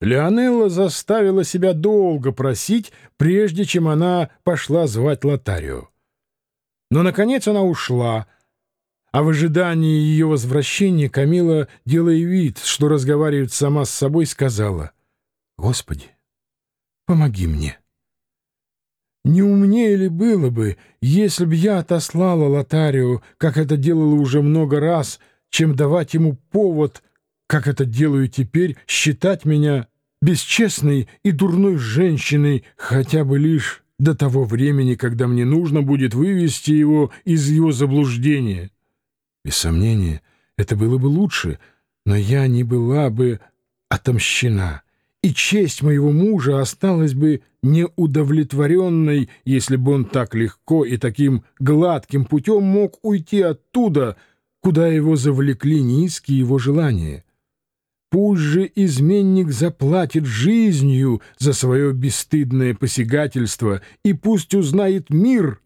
Леонелла заставила себя долго просить, прежде чем она пошла звать Лотарио. Но, наконец, она ушла, а в ожидании ее возвращения Камила, делая вид, что разговаривает сама с собой, сказала, «Господи, помоги мне». Не умнее ли было бы, если б я отослала Лотарио, как это делала уже много раз, чем давать ему повод как это делаю теперь, считать меня бесчестной и дурной женщиной хотя бы лишь до того времени, когда мне нужно будет вывести его из его заблуждения. Без сомнения, это было бы лучше, но я не была бы отомщена, и честь моего мужа осталась бы неудовлетворенной, если бы он так легко и таким гладким путем мог уйти оттуда, куда его завлекли низкие его желания. Пусть же изменник заплатит жизнью за свое бесстыдное посягательство, и пусть узнает мир,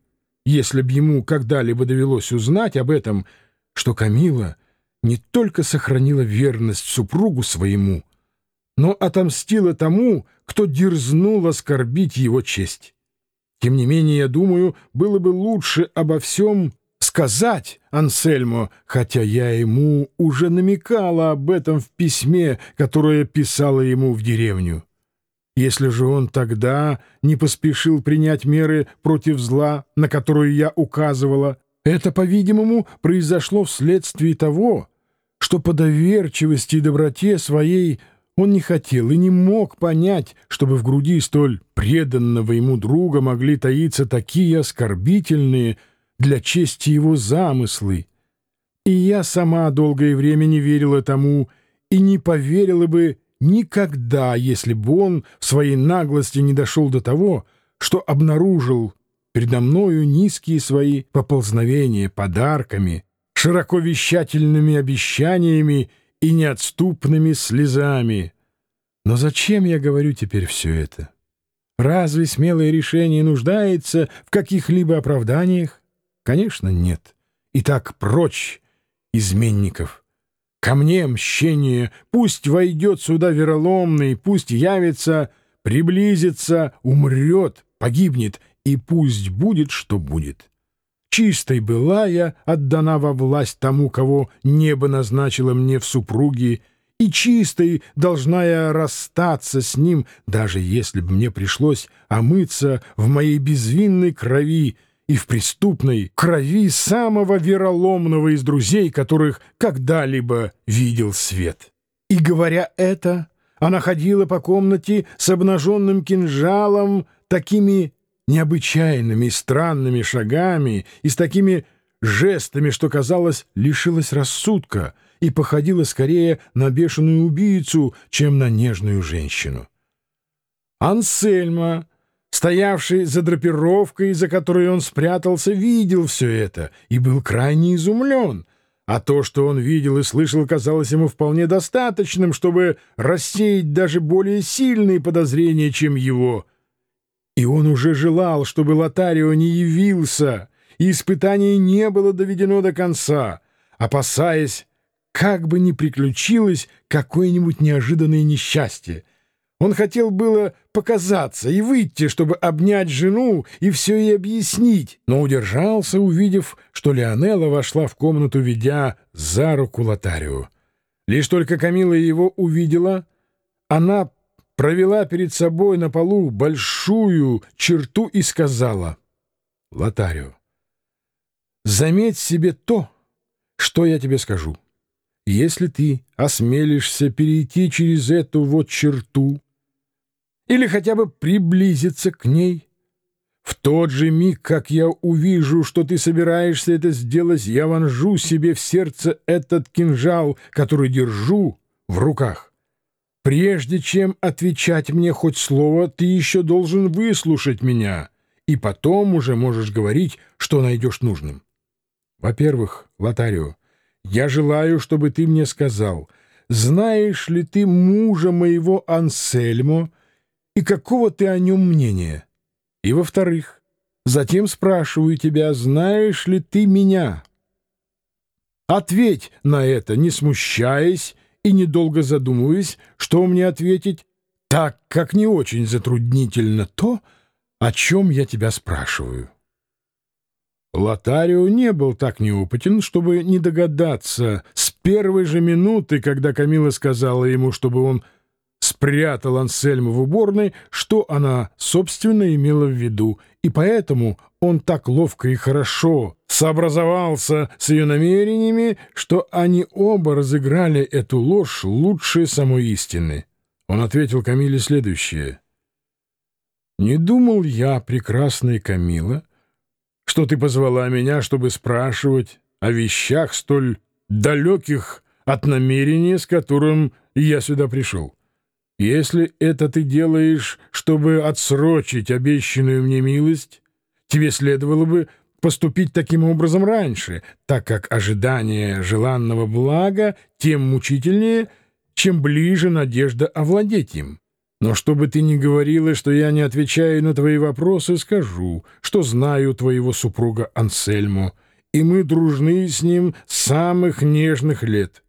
если б ему когда-либо довелось узнать об этом, что Камила не только сохранила верность супругу своему, но отомстила тому, кто дерзнул оскорбить его честь. Тем не менее, я думаю, было бы лучше обо всем сказать Ансельмо, хотя я ему уже намекала об этом в письме, которое писала ему в деревню. Если же он тогда не поспешил принять меры против зла, на которую я указывала, это, по-видимому, произошло вследствие того, что по доверчивости и доброте своей он не хотел и не мог понять, чтобы в груди столь преданного ему друга могли таиться такие оскорбительные, для чести его замыслы. И я сама долгое время не верила тому и не поверила бы никогда, если бы он в своей наглости не дошел до того, что обнаружил передо мною низкие свои поползновения подарками, широко вещательными обещаниями и неотступными слезами. Но зачем я говорю теперь все это? Разве смелое решение нуждается в каких-либо оправданиях? Конечно, нет. Итак, прочь изменников. Ко мне мщение, пусть войдет сюда вероломный, пусть явится, приблизится, умрет, погибнет, и пусть будет, что будет. Чистой была я отдана во власть тому, кого небо назначило мне в супруги, и чистой должна я расстаться с ним, даже если бы мне пришлось омыться в моей безвинной крови, и в преступной крови самого вероломного из друзей, которых когда-либо видел свет. И, говоря это, она ходила по комнате с обнаженным кинжалом, такими необычайными странными шагами и с такими жестами, что, казалось, лишилась рассудка и походила скорее на бешеную убийцу, чем на нежную женщину. Ансельма стоявший за драпировкой, за которой он спрятался, видел все это и был крайне изумлен. А то, что он видел и слышал, казалось ему вполне достаточным, чтобы рассеять даже более сильные подозрения, чем его. И он уже желал, чтобы Лотарио не явился, и испытание не было доведено до конца, опасаясь, как бы ни приключилось какое-нибудь неожиданное несчастье — он хотел было показаться и выйти, чтобы обнять жену и все ей объяснить, но удержался, увидев, что Леонела вошла в комнату, ведя за руку Лотарио. Лишь только Камила его увидела, она провела перед собой на полу большую черту и сказала Лотарио, «Заметь себе то, что я тебе скажу. Если ты осмелишься перейти через эту вот черту, или хотя бы приблизиться к ней. В тот же миг, как я увижу, что ты собираешься это сделать, я вонжу себе в сердце этот кинжал, который держу в руках. Прежде чем отвечать мне хоть слово, ты еще должен выслушать меня, и потом уже можешь говорить, что найдешь нужным. Во-первых, Лотарио, я желаю, чтобы ты мне сказал, знаешь ли ты мужа моего Ансельмо, и какого ты о нем мнения? И, во-вторых, затем спрашиваю тебя, знаешь ли ты меня? Ответь на это, не смущаясь и недолго задумываясь, что мне ответить, так как не очень затруднительно то, о чем я тебя спрашиваю. Лотарио не был так неопытен, чтобы не догадаться с первой же минуты, когда Камила сказала ему, чтобы он спрятал Ансельма в уборной, что она, собственно, имела в виду, и поэтому он так ловко и хорошо сообразовался с ее намерениями, что они оба разыграли эту ложь лучше самой истины. Он ответил Камиле следующее. «Не думал я, прекрасная Камила, что ты позвала меня, чтобы спрашивать о вещах столь далеких от намерения, с которым я сюда пришел. Если это ты делаешь, чтобы отсрочить обещанную мне милость, тебе следовало бы поступить таким образом раньше, так как ожидание желанного блага тем мучительнее, чем ближе надежда овладеть им. Но чтобы ты не говорила, что я не отвечаю на твои вопросы, скажу, что знаю твоего супруга Ансельмо, и мы дружны с ним с самых нежных лет.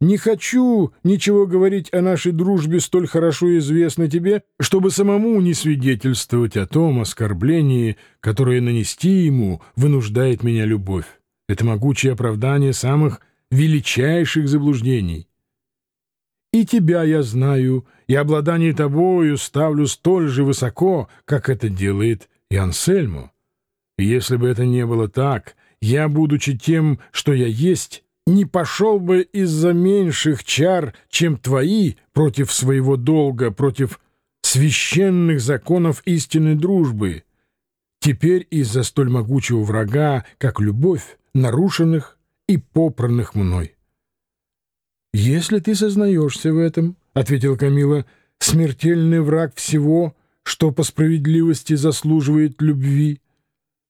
Не хочу ничего говорить о нашей дружбе столь хорошо известной тебе, чтобы самому не свидетельствовать о том оскорблении, которое нанести ему вынуждает меня любовь. Это могучее оправдание самых величайших заблуждений. И тебя я знаю, и обладание тобою ставлю столь же высоко, как это делает и Ансельму. И если бы это не было так, я, будучи тем, что я есть, не пошел бы из-за меньших чар, чем твои, против своего долга, против священных законов истинной дружбы. Теперь из-за столь могучего врага, как любовь, нарушенных и попранных мной. «Если ты сознаешься в этом, — ответил Камила, — смертельный враг всего, что по справедливости заслуживает любви.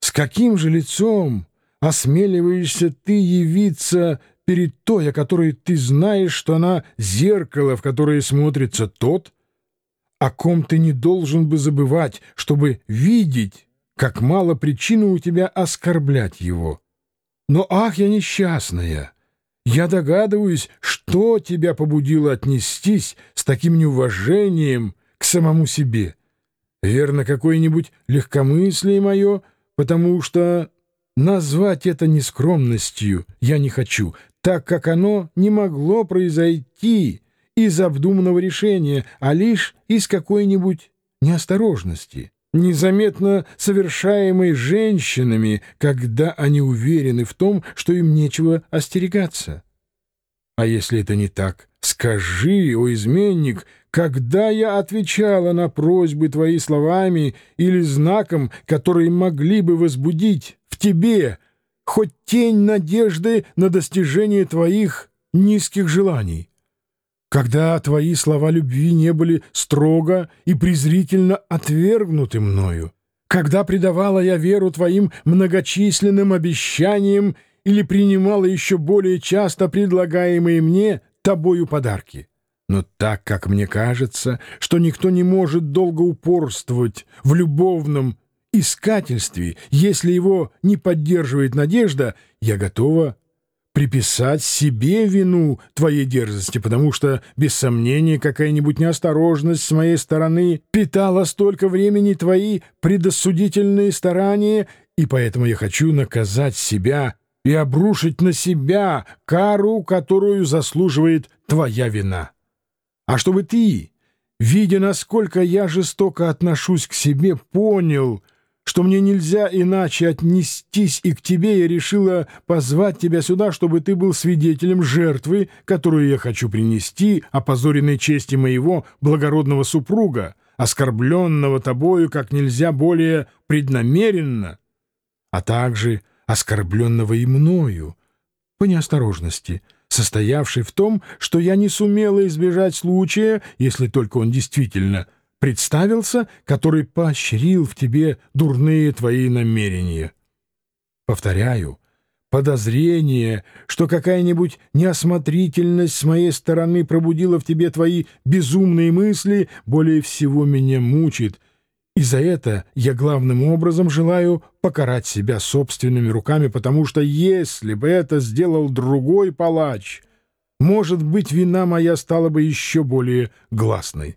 С каким же лицом осмеливаешься ты явиться перед той, о которой ты знаешь, что она зеркало, в которое смотрится тот, о ком ты не должен бы забывать, чтобы видеть, как мало причины у тебя оскорблять его. Но ах, я несчастная!» Я догадываюсь, что тебя побудило отнестись с таким неуважением к самому себе. Верно, какое-нибудь легкомыслие мое, потому что назвать это нескромностью я не хочу, так как оно не могло произойти из обдуманного решения, а лишь из какой-нибудь неосторожности незаметно совершаемой женщинами, когда они уверены в том, что им нечего остерегаться. А если это не так, скажи, о изменник, когда я отвечала на просьбы твои словами или знаком, которые могли бы возбудить в тебе хоть тень надежды на достижение твоих низких желаний? когда твои слова любви не были строго и презрительно отвергнуты мною, когда предавала я веру твоим многочисленным обещаниям или принимала еще более часто предлагаемые мне тобою подарки. Но так как мне кажется, что никто не может долго упорствовать в любовном искательстве, если его не поддерживает надежда, я готова приписать себе вину твоей дерзости, потому что, без сомнения, какая-нибудь неосторожность с моей стороны питала столько времени твои предосудительные старания, и поэтому я хочу наказать себя и обрушить на себя кару, которую заслуживает твоя вина. А чтобы ты, видя, насколько я жестоко отношусь к себе, понял — что мне нельзя иначе отнестись и к тебе, я решила позвать тебя сюда, чтобы ты был свидетелем жертвы, которую я хочу принести опозоренной чести моего благородного супруга, оскорбленного тобою как нельзя более преднамеренно, а также оскорбленного и мною по неосторожности, состоявшей в том, что я не сумела избежать случая, если только он действительно — представился, который поощрил в тебе дурные твои намерения. Повторяю, подозрение, что какая-нибудь неосмотрительность с моей стороны пробудила в тебе твои безумные мысли, более всего меня мучит, и за это я главным образом желаю покарать себя собственными руками, потому что если бы это сделал другой палач, может быть, вина моя стала бы еще более гласной.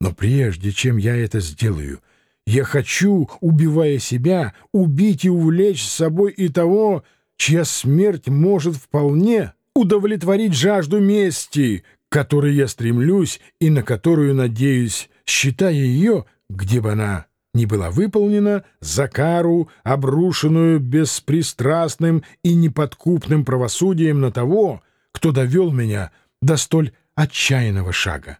Но прежде чем я это сделаю, я хочу, убивая себя, убить и увлечь с собой и того, чья смерть может вполне удовлетворить жажду мести, к которой я стремлюсь и на которую надеюсь, считая ее, где бы она ни была выполнена, за кару, обрушенную беспристрастным и неподкупным правосудием на того, кто довел меня до столь отчаянного шага.